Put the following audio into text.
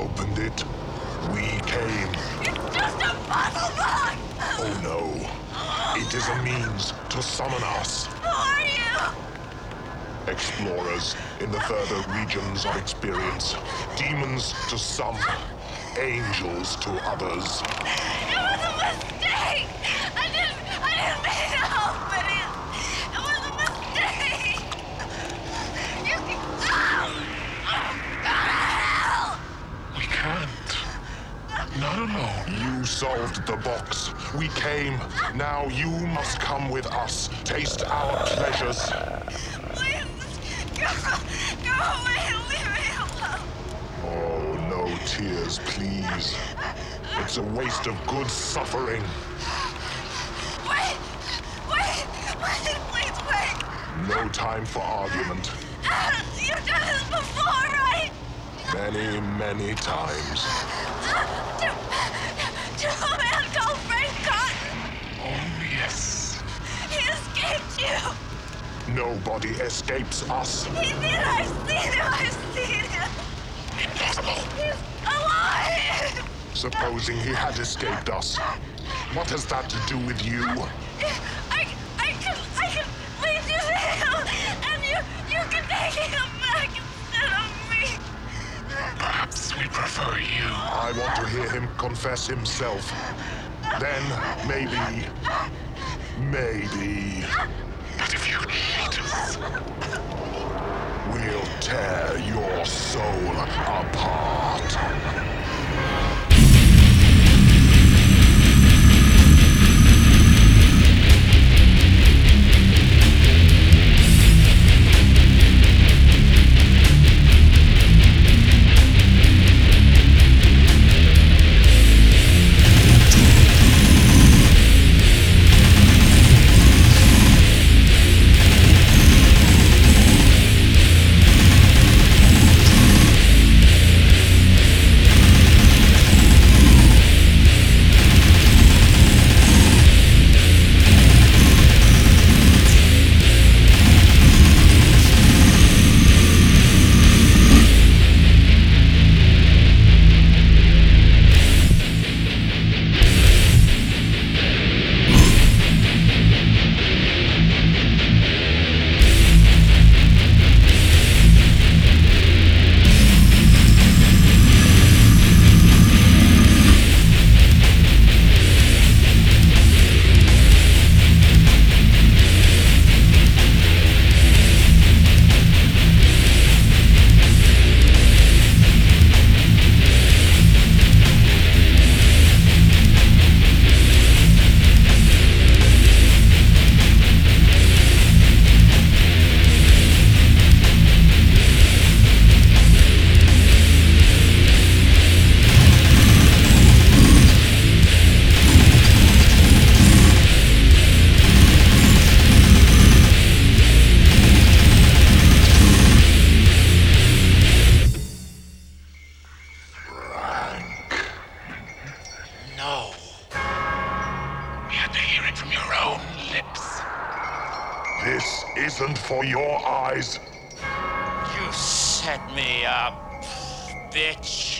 opened it. We came. It's just a puzzle box! Oh no. It is a means to summon us. Who are you? Explorers in the further regions of experience. Demons to some, angels to others. It was a mistake! I didn't, I didn't mean to open it! It was a mistake! You can... Oh! Oh, go to hell! We can't. Not alone. You solved the box. We came. Now you must come with us. Taste our pleasures. Please, go, go away leave me alone! Oh, no tears, please. It's a waste of good suffering. Wait! Wait! Wait! Please wait! No time for argument. You've done this before, right? Many, many times. To, to a man called Frank Cotton. Oh, yes. He escaped you. Nobody escapes us. He did. I've seen him. I've seen him. Impossible. He's alive. Supposing he had escaped us. What has that to do with you? I, I can, I can lead you to him, and you, you can take him back instead of me. Perhaps we prefer you. I want to hear him confess himself. Then, maybe. Maybe. But if you hate us, we'll tear your Isn't for your eyes. You set me up, bitch.